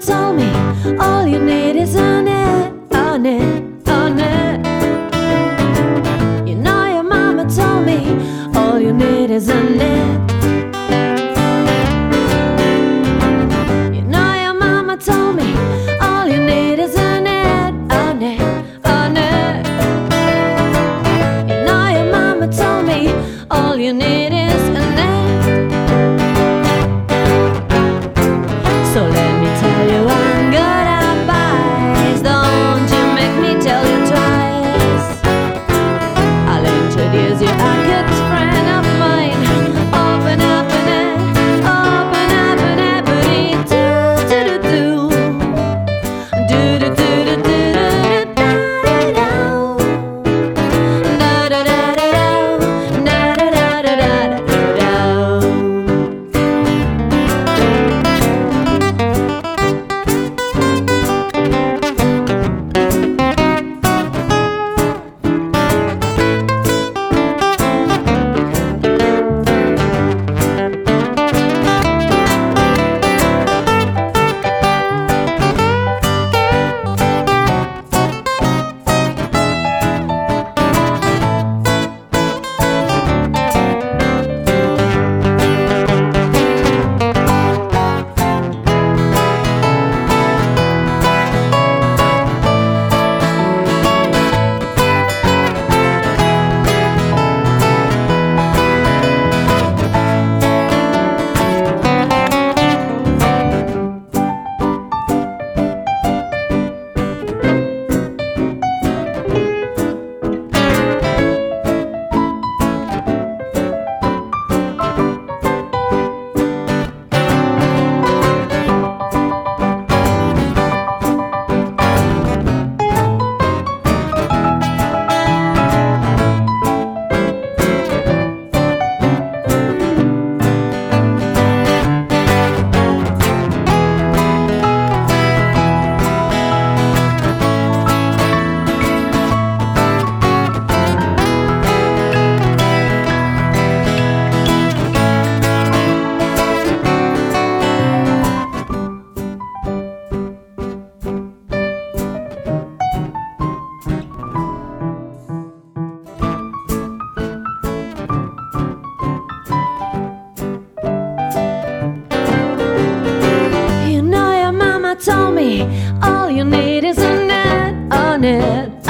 told me all you need is a net, a net, a net. You know your mama told me all you need is a net. you need is a net on it.